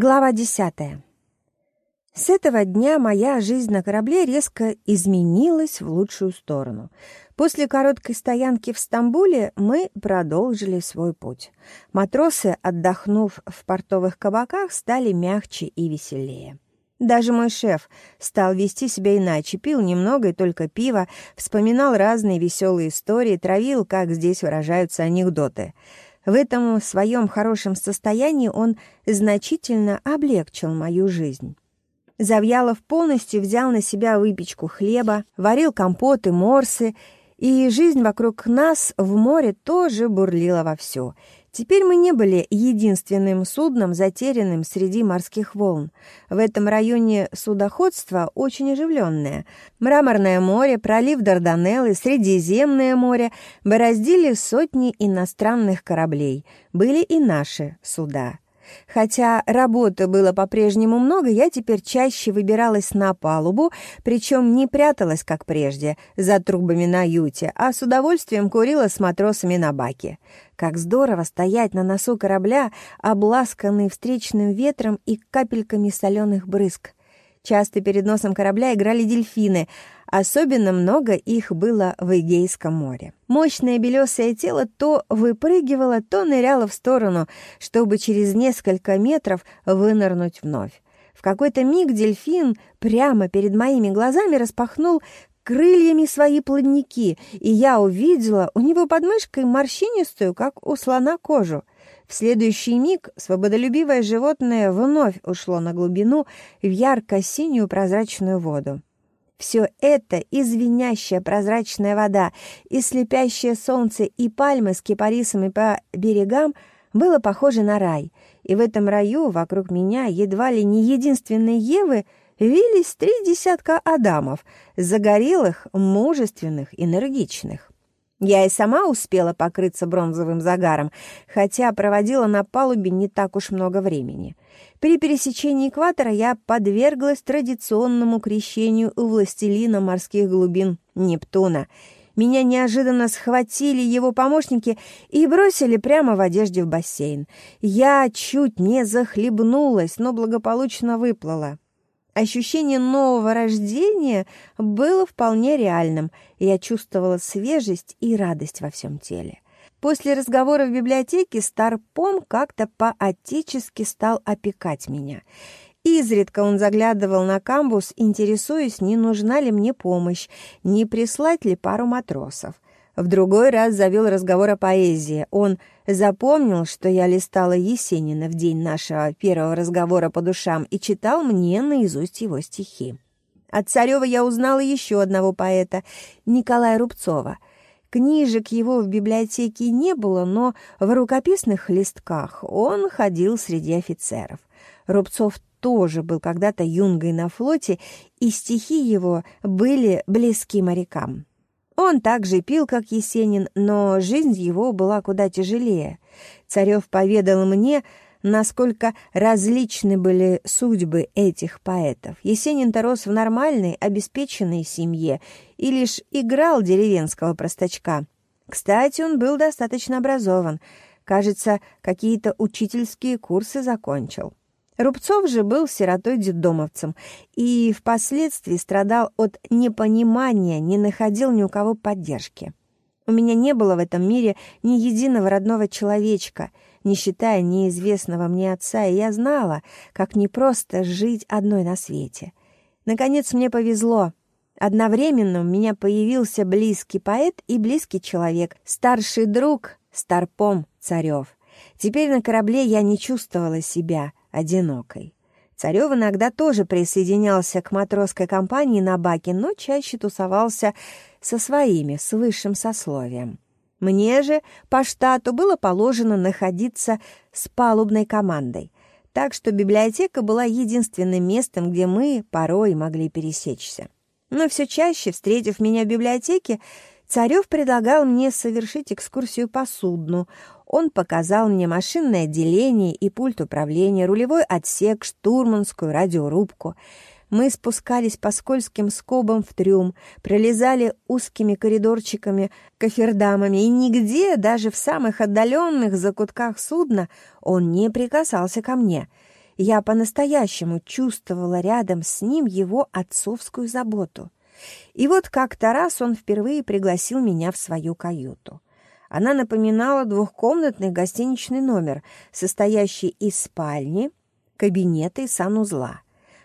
Глава десятая. С этого дня моя жизнь на корабле резко изменилась в лучшую сторону. После короткой стоянки в Стамбуле мы продолжили свой путь. Матросы, отдохнув в портовых кабаках, стали мягче и веселее. Даже мой шеф стал вести себя иначе, пил немного и только пиво, вспоминал разные веселые истории, травил, как здесь выражаются анекдоты — в этом своем хорошем состоянии он значительно облегчил мою жизнь. Завьялов полностью взял на себя выпечку хлеба, варил компоты, морсы, и жизнь вокруг нас в море тоже бурлила вовсю — Теперь мы не были единственным судном, затерянным среди морских волн. В этом районе судоходство очень оживленное. Мраморное море, пролив Дарданеллы, Средиземное море бороздили сотни иностранных кораблей. Были и наши суда. Хотя работы было по-прежнему много, я теперь чаще выбиралась на палубу, причем не пряталась, как прежде, за трубами на юте, а с удовольствием курила с матросами на баке. Как здорово стоять на носу корабля, обласканный встречным ветром и капельками соленых брызг. Часто перед носом корабля играли дельфины — Особенно много их было в Эгейском море. Мощное белесое тело то выпрыгивало, то ныряло в сторону, чтобы через несколько метров вынырнуть вновь. В какой-то миг дельфин прямо перед моими глазами распахнул крыльями свои плавники, и я увидела у него под мышкой морщинистую, как у слона, кожу. В следующий миг свободолюбивое животное вновь ушло на глубину в ярко-синюю прозрачную воду. Все это и прозрачная вода, и слепящее солнце, и пальмы с кипарисами по берегам было похоже на рай. И в этом раю вокруг меня едва ли не единственной Евы вились три десятка Адамов, загорелых, мужественных, энергичных. Я и сама успела покрыться бронзовым загаром, хотя проводила на палубе не так уж много времени. При пересечении экватора я подверглась традиционному крещению у властелина морских глубин Нептуна. Меня неожиданно схватили его помощники и бросили прямо в одежде в бассейн. Я чуть не захлебнулась, но благополучно выплыла. Ощущение нового рождения было вполне реальным, и я чувствовала свежесть и радость во всем теле. После разговора в библиотеке Старпом как-то по-отечески стал опекать меня. Изредка он заглядывал на камбус, интересуясь, не нужна ли мне помощь, не прислать ли пару матросов. В другой раз завел разговор о поэзии. Он запомнил, что я листала Есенина в день нашего первого разговора по душам и читал мне наизусть его стихи. От Царева я узнала еще одного поэта, Николая Рубцова. Книжек его в библиотеке не было, но в рукописных листках он ходил среди офицеров. Рубцов тоже был когда-то юнгой на флоте, и стихи его были близки морякам. Он также пил, как Есенин, но жизнь его была куда тяжелее. Царев поведал мне, насколько различны были судьбы этих поэтов. Есенин-то рос в нормальной, обеспеченной семье и лишь играл деревенского простачка. Кстати, он был достаточно образован. Кажется, какие-то учительские курсы закончил. Рубцов же был сиротой-детдомовцем и впоследствии страдал от непонимания, не находил ни у кого поддержки. У меня не было в этом мире ни единого родного человечка, не считая неизвестного мне отца, и я знала, как непросто жить одной на свете. Наконец мне повезло. Одновременно у меня появился близкий поэт и близкий человек, старший друг Старпом Царев. Теперь на корабле я не чувствовала себя одинокой. Царев иногда тоже присоединялся к матросской компании на баке, но чаще тусовался со своими, с высшим сословием. Мне же по штату было положено находиться с палубной командой, так что библиотека была единственным местом, где мы порой могли пересечься. Но все чаще, встретив меня в библиотеке, Царев предлагал мне совершить экскурсию по судну. Он показал мне машинное отделение и пульт управления, рулевой отсек, штурманскую радиорубку. Мы спускались по скользким скобам в трюм, пролезали узкими коридорчиками, кофердамами, и нигде, даже в самых отдаленных закутках судна, он не прикасался ко мне. Я по-настоящему чувствовала рядом с ним его отцовскую заботу. И вот как-то раз он впервые пригласил меня в свою каюту. Она напоминала двухкомнатный гостиничный номер, состоящий из спальни, кабинета и санузла.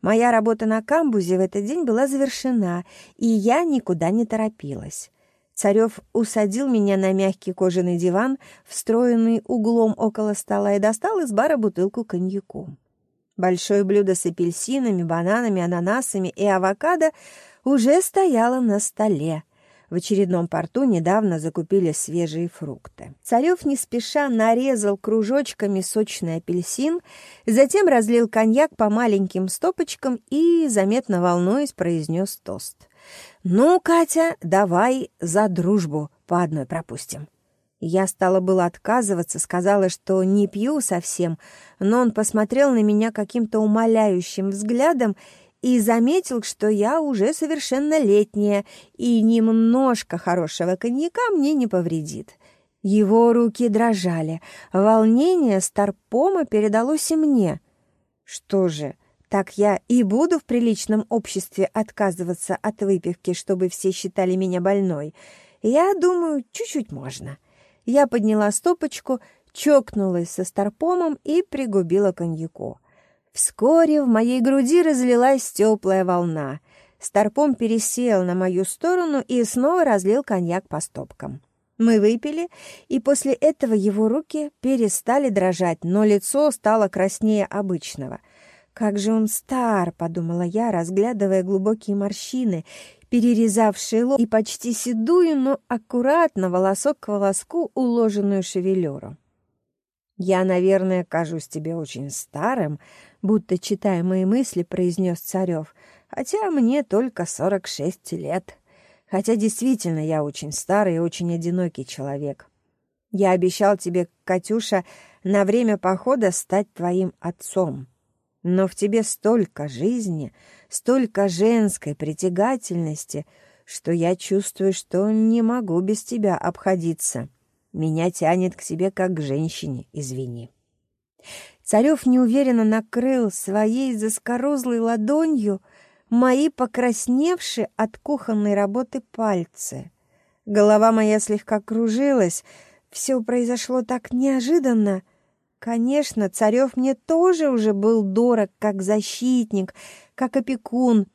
Моя работа на камбузе в этот день была завершена, и я никуда не торопилась. Царев усадил меня на мягкий кожаный диван, встроенный углом около стола, и достал из бара бутылку коньяку. Большое блюдо с апельсинами, бананами, ананасами и авокадо уже стояло на столе. В очередном порту недавно закупили свежие фрукты. Царев не спеша нарезал кружочками сочный апельсин, затем разлил коньяк по маленьким стопочкам и, заметно волнуясь, произнес тост. «Ну, Катя, давай за дружбу по одной пропустим». Я стала было отказываться, сказала, что не пью совсем, но он посмотрел на меня каким-то умоляющим взглядом и заметил, что я уже совершеннолетняя, и немножко хорошего коньяка мне не повредит. Его руки дрожали, волнение Старпома передалось и мне. Что же, так я и буду в приличном обществе отказываться от выпивки, чтобы все считали меня больной? Я думаю, чуть-чуть можно. Я подняла стопочку, чокнулась со Старпомом и пригубила коньяку. Вскоре в моей груди разлилась теплая волна. Старпом пересел на мою сторону и снова разлил коньяк по стопкам. Мы выпили, и после этого его руки перестали дрожать, но лицо стало краснее обычного. «Как же он стар!» — подумала я, разглядывая глубокие морщины, перерезавшие лоб и почти седую, но аккуратно, волосок к волоску, уложенную шевелюру. «Я, наверное, кажусь тебе очень старым», будто читая мои мысли, произнес Царев, хотя мне только сорок шесть лет. Хотя действительно я очень старый и очень одинокий человек. Я обещал тебе, Катюша, на время похода стать твоим отцом. Но в тебе столько жизни, столько женской притягательности, что я чувствую, что не могу без тебя обходиться. Меня тянет к себе как к женщине, извини. Царев неуверенно накрыл своей заскорузлой ладонью мои покрасневшие от кухонной работы пальцы. Голова моя слегка кружилась, все произошло так неожиданно. Конечно, Царев мне тоже уже был дорог как защитник, как опекун,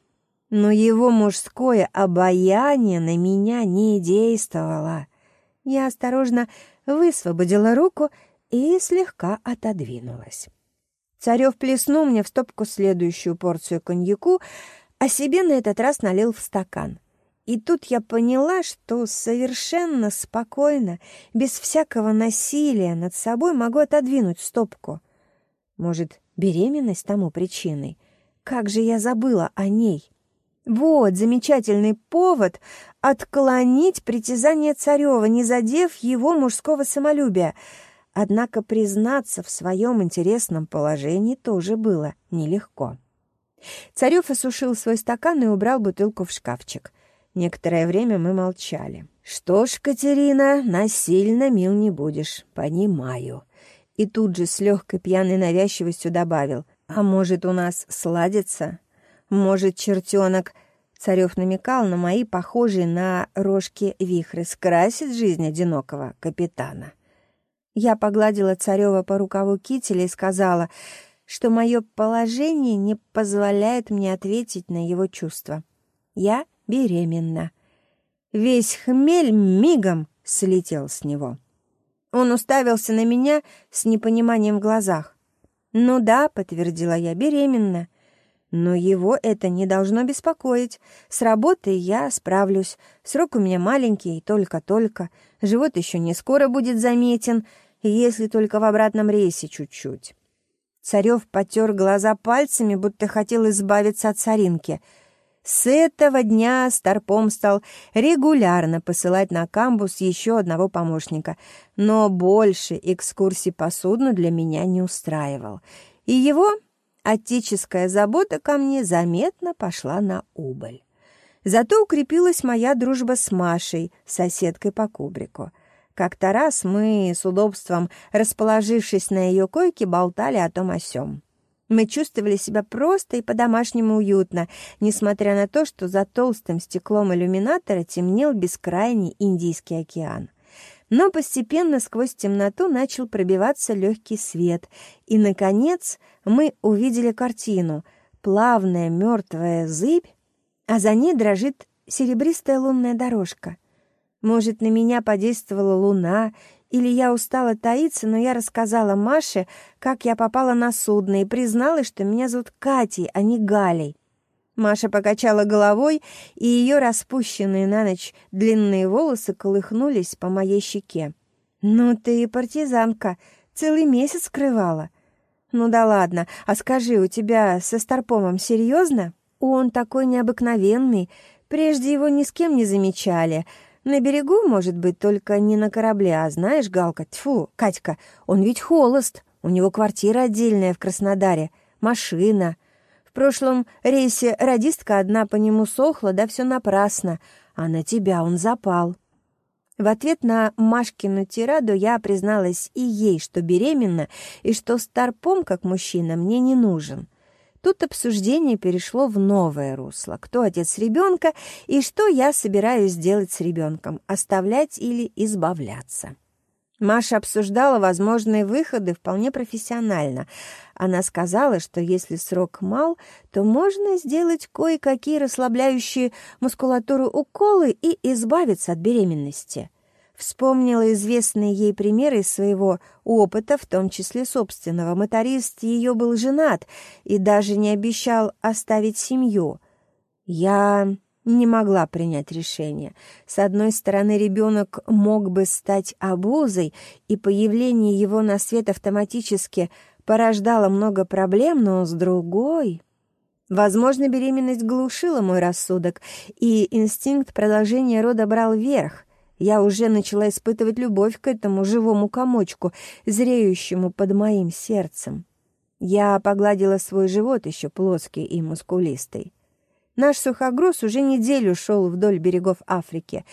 но его мужское обаяние на меня не действовало. Я осторожно высвободила руку и слегка отодвинулась. Царев плеснул мне в стопку следующую порцию коньяку, а себе на этот раз налил в стакан. И тут я поняла, что совершенно спокойно, без всякого насилия над собой могу отодвинуть стопку. Может, беременность тому причиной? Как же я забыла о ней? Вот замечательный повод отклонить притязание Царева, не задев его мужского самолюбия — Однако признаться в своем интересном положении тоже было нелегко. Царев осушил свой стакан и убрал бутылку в шкафчик. Некоторое время мы молчали. «Что ж, Катерина, насильно мил не будешь, понимаю». И тут же с легкой пьяной навязчивостью добавил. «А может, у нас сладится? Может, чертенок...» Царев намекал на мои похожие на рожки вихры, скрасит жизнь одинокого капитана. Я погладила Царева по рукаву кителя и сказала, что мое положение не позволяет мне ответить на его чувства. Я беременна. Весь хмель мигом слетел с него. Он уставился на меня с непониманием в глазах. «Ну да», — подтвердила я, — «беременна». Но его это не должно беспокоить. С работой я справлюсь. Срок у меня маленький, только-только. Живот еще не скоро будет заметен, если только в обратном рейсе чуть-чуть. Царев потер глаза пальцами, будто хотел избавиться от царинки. С этого дня Старпом стал регулярно посылать на камбус еще одного помощника, но больше экскурсий по судну для меня не устраивал. И его отеческая забота ко мне заметно пошла на убыль. Зато укрепилась моя дружба с Машей, соседкой по кубрику. Как-то раз мы с удобством, расположившись на ее койке, болтали о том о сём. Мы чувствовали себя просто и по-домашнему уютно, несмотря на то, что за толстым стеклом иллюминатора темнел бескрайний Индийский океан. Но постепенно сквозь темноту начал пробиваться легкий свет, и, наконец, мы увидели картину — плавная мертвая зыбь, а за ней дрожит серебристая лунная дорожка. Может, на меня подействовала луна, или я устала таиться, но я рассказала Маше, как я попала на судно, и призналась, что меня зовут Катей, а не Галей. Маша покачала головой, и ее распущенные на ночь длинные волосы колыхнулись по моей щеке. «Ну ты и партизанка, целый месяц скрывала». «Ну да ладно, а скажи, у тебя со Старпомом серьезно? Он такой необыкновенный, прежде его ни с кем не замечали». На берегу, может быть, только не на корабле, а знаешь, Галка, тьфу, Катька, он ведь холост, у него квартира отдельная в Краснодаре, машина. В прошлом рейсе радистка одна по нему сохла, да все напрасно, а на тебя он запал. В ответ на Машкину тираду я призналась и ей, что беременна, и что старпом, как мужчина, мне не нужен. Тут обсуждение перешло в новое русло. Кто отец ребенка и что я собираюсь делать с ребенком, оставлять или избавляться. Маша обсуждала возможные выходы вполне профессионально. Она сказала, что если срок мал, то можно сделать кое-какие расслабляющие мускулатуру уколы и избавиться от беременности. Вспомнила известные ей примеры из своего опыта, в том числе собственного. Моторист ее был женат и даже не обещал оставить семью. Я не могла принять решение. С одной стороны, ребенок мог бы стать обузой, и появление его на свет автоматически порождало много проблем, но с другой... Возможно, беременность глушила мой рассудок, и инстинкт продолжения рода брал верх — я уже начала испытывать любовь к этому живому комочку, зреющему под моим сердцем. Я погладила свой живот, еще плоский и мускулистый. Наш сухогруз уже неделю шел вдоль берегов Африки.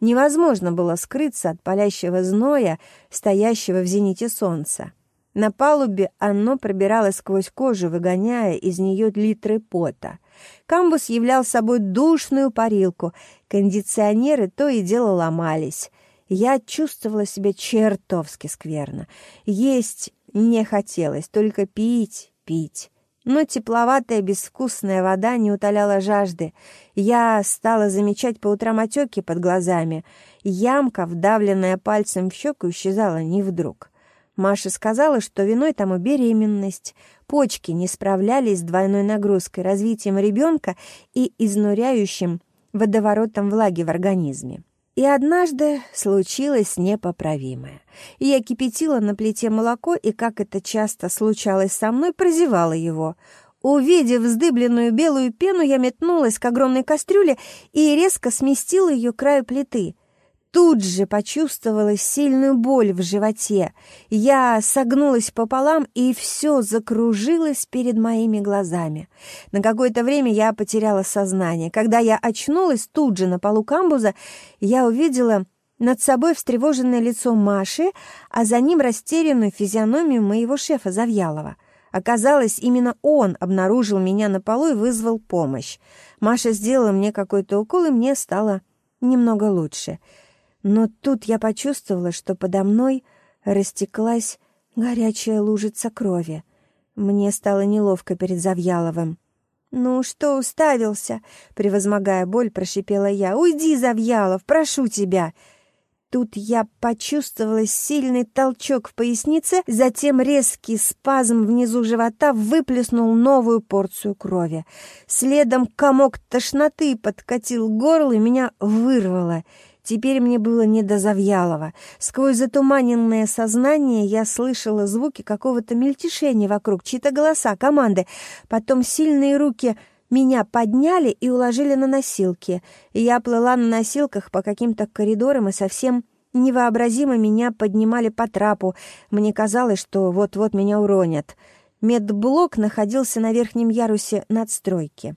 Невозможно было скрыться от палящего зноя, стоящего в зените солнца. На палубе оно пробиралось сквозь кожу, выгоняя из нее литры пота. Камбус являл собой душную парилку, кондиционеры то и дело ломались. Я чувствовала себя чертовски скверно. Есть не хотелось, только пить, пить. Но тепловатая безвкусная вода не утоляла жажды. Я стала замечать по утрам отеки под глазами. Ямка, вдавленная пальцем в щеку, исчезала не вдруг. Маша сказала, что виной тому беременность. Почки не справлялись с двойной нагрузкой, развитием ребенка и изнуряющим водоворотом влаги в организме. И однажды случилось непоправимое. Я кипятила на плите молоко, и, как это часто случалось со мной, прозевала его. Увидев вздыбленную белую пену, я метнулась к огромной кастрюле и резко сместила ее к краю плиты — тут же почувствовала сильную боль в животе. Я согнулась пополам, и все закружилось перед моими глазами. На какое-то время я потеряла сознание. Когда я очнулась тут же на полу камбуза, я увидела над собой встревоженное лицо Маши, а за ним растерянную физиономию моего шефа Завьялова. Оказалось, именно он обнаружил меня на полу и вызвал помощь. Маша сделала мне какой-то укол, и мне стало немного лучше — но тут я почувствовала, что подо мной растеклась горячая лужица крови. Мне стало неловко перед Завьяловым. «Ну что уставился?» — превозмогая боль, прошипела я. «Уйди, Завьялов, прошу тебя!» Тут я почувствовала сильный толчок в пояснице, затем резкий спазм внизу живота выплеснул новую порцию крови. Следом комок тошноты подкатил горло и меня вырвало — Теперь мне было не до Завьялова. Сквозь затуманенное сознание я слышала звуки какого-то мельтешения вокруг, чьи-то голоса, команды. Потом сильные руки меня подняли и уложили на носилки. Я плыла на носилках по каким-то коридорам и совсем невообразимо меня поднимали по трапу. Мне казалось, что вот-вот меня уронят. Медблок находился на верхнем ярусе надстройки.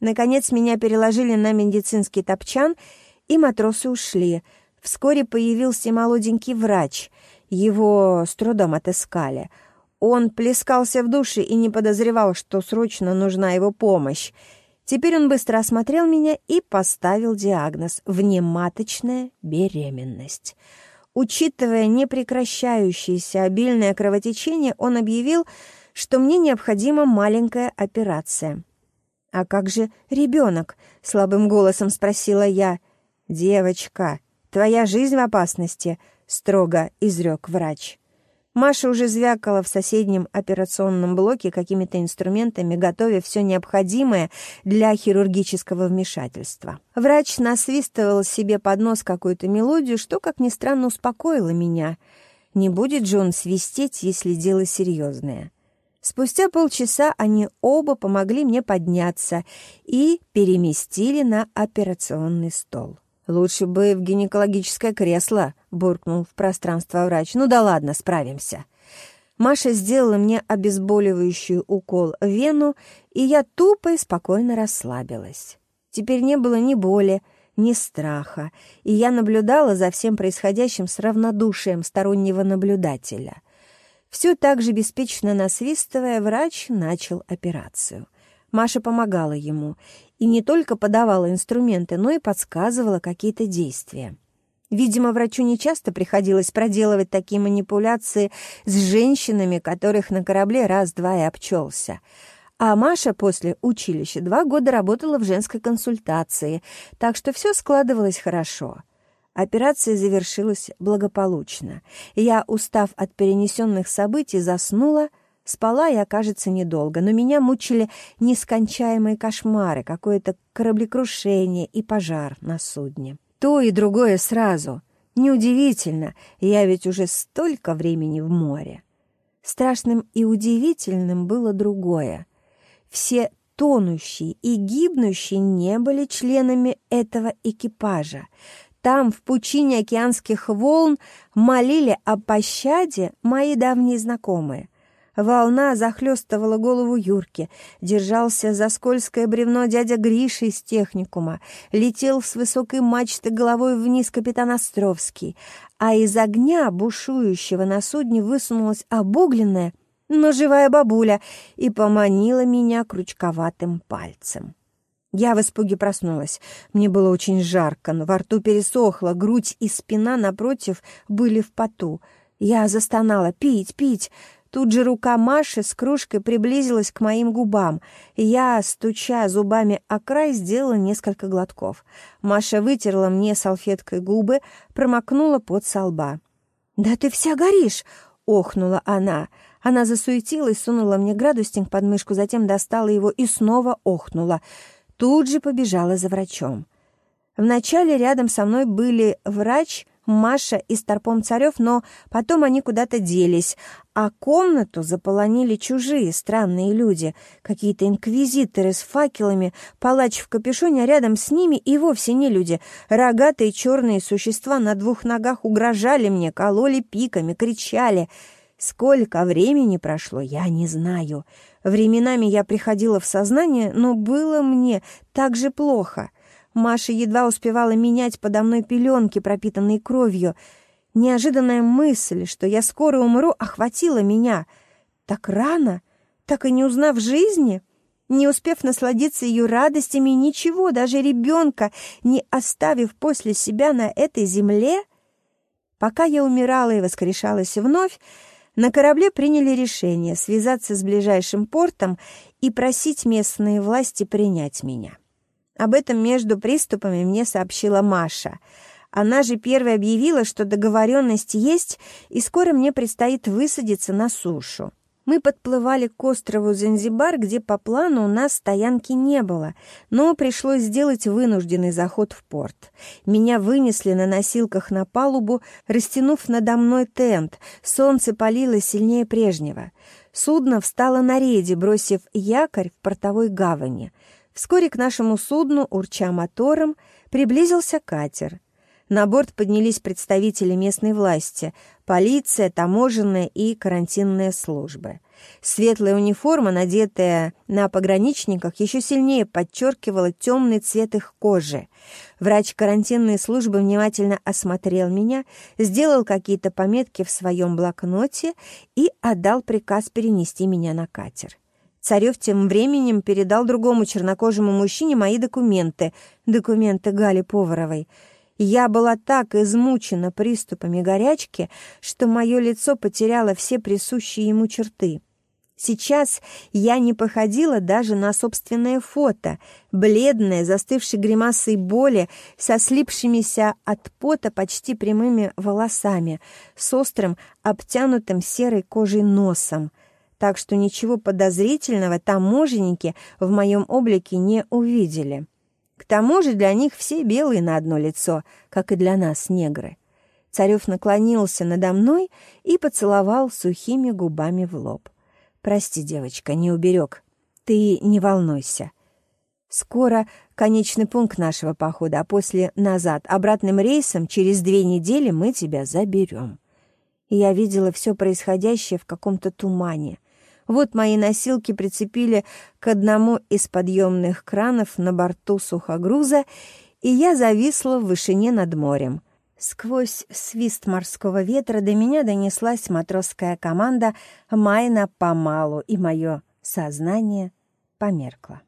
Наконец меня переложили на медицинский топчан — и матросы ушли. Вскоре появился молоденький врач. Его с трудом отыскали. Он плескался в душе и не подозревал, что срочно нужна его помощь. Теперь он быстро осмотрел меня и поставил диагноз – внематочная беременность. Учитывая непрекращающееся обильное кровотечение, он объявил, что мне необходима маленькая операция. «А как же ребенок?» — слабым голосом спросила я. «Девочка, твоя жизнь в опасности», — строго изрек врач. Маша уже звякала в соседнем операционном блоке какими-то инструментами, готовя все необходимое для хирургического вмешательства. Врач насвистывал себе под нос какую-то мелодию, что, как ни странно, успокоило меня. Не будет же он свистеть, если дело серьезное. Спустя полчаса они оба помогли мне подняться и переместили на операционный стол. «Лучше бы в гинекологическое кресло», — буркнул в пространство врач. «Ну да ладно, справимся». Маша сделала мне обезболивающий укол в вену, и я тупо и спокойно расслабилась. Теперь не было ни боли, ни страха, и я наблюдала за всем происходящим с равнодушием стороннего наблюдателя. Все так же беспечно насвистывая, врач начал операцию. Маша помогала ему, и не только подавала инструменты, но и подсказывала какие-то действия. Видимо, врачу нечасто приходилось проделывать такие манипуляции с женщинами, которых на корабле раз-два и обчелся. А Маша после училища два года работала в женской консультации, так что все складывалось хорошо. Операция завершилась благополучно. Я, устав от перенесенных событий, заснула — Спала я, кажется, недолго, но меня мучили нескончаемые кошмары, какое-то кораблекрушение и пожар на судне. То и другое сразу. Неудивительно, я ведь уже столько времени в море. Страшным и удивительным было другое. Все тонущие и гибнущие не были членами этого экипажа. Там, в пучине океанских волн, молили о пощаде мои давние знакомые. Волна захлестывала голову Юрки. Держался за скользкое бревно дядя Гриша из техникума. Летел с высокой мачты головой вниз капитан Островский. А из огня, бушующего на судне, высунулась обугленная, но живая бабуля и поманила меня крючковатым пальцем. Я в испуге проснулась. Мне было очень жарко, но во рту пересохло, грудь и спина напротив были в поту. Я застонала «Пить, пить!» Тут же рука Маши с кружкой приблизилась к моим губам, я, стуча зубами о край, сделала несколько глотков. Маша вытерла мне салфеткой губы, промокнула под со лба. «Да ты вся горишь!» — охнула она. Она засуетилась, сунула мне градусник под мышку, затем достала его и снова охнула. Тут же побежала за врачом. Вначале рядом со мной были врач Маша и Старпом Царев, но потом они куда-то делись, а комнату заполонили чужие странные люди, какие-то инквизиторы с факелами, палач в капюшоне, а рядом с ними и вовсе не люди. Рогатые черные существа на двух ногах угрожали мне, кололи пиками, кричали. Сколько времени прошло, я не знаю. Временами я приходила в сознание, но было мне так же плохо — Маша едва успевала менять подо мной пеленки, пропитанные кровью. Неожиданная мысль, что я скоро умру, охватила меня. Так рано, так и не узнав жизни, не успев насладиться ее радостями, ничего, даже ребенка, не оставив после себя на этой земле. Пока я умирала и воскрешалась вновь, на корабле приняли решение связаться с ближайшим портом и просить местные власти принять меня. Об этом между приступами мне сообщила Маша. Она же первой объявила, что договоренность есть, и скоро мне предстоит высадиться на сушу. Мы подплывали к острову Занзибар, где по плану у нас стоянки не было, но пришлось сделать вынужденный заход в порт. Меня вынесли на носилках на палубу, растянув надо мной тент. Солнце палило сильнее прежнего. Судно встало на рейде, бросив якорь в портовой гавани — Вскоре к нашему судну, урча мотором, приблизился катер. На борт поднялись представители местной власти, полиция, таможенная и карантинная службы. Светлая униформа, надетая на пограничниках, еще сильнее подчеркивала темный цвет их кожи. Врач карантинной службы внимательно осмотрел меня, сделал какие-то пометки в своем блокноте и отдал приказ перенести меня на катер. Царев тем временем передал другому чернокожему мужчине мои документы, документы Гали Поваровой — я была так измучена приступами горячки, что мое лицо потеряло все присущие ему черты. Сейчас я не походила даже на собственное фото, бледная, застывшей гримасой боли, со слипшимися от пота почти прямыми волосами, с острым, обтянутым серой кожей носом. Так что ничего подозрительного таможенники в моем облике не увидели. К тому же для них все белые на одно лицо, как и для нас, негры. Царев наклонился надо мной и поцеловал сухими губами в лоб. «Прости, девочка, не уберег. Ты не волнуйся. Скоро конечный пункт нашего похода, а после назад, обратным рейсом, через две недели мы тебя заберем». Я видела все происходящее в каком-то тумане — вот мои носилки прицепили к одному из подъемных кранов на борту сухогруза, и я зависла в вышине над морем. Сквозь свист морского ветра до меня донеслась матросская команда «Майна помалу», и мое сознание померкло.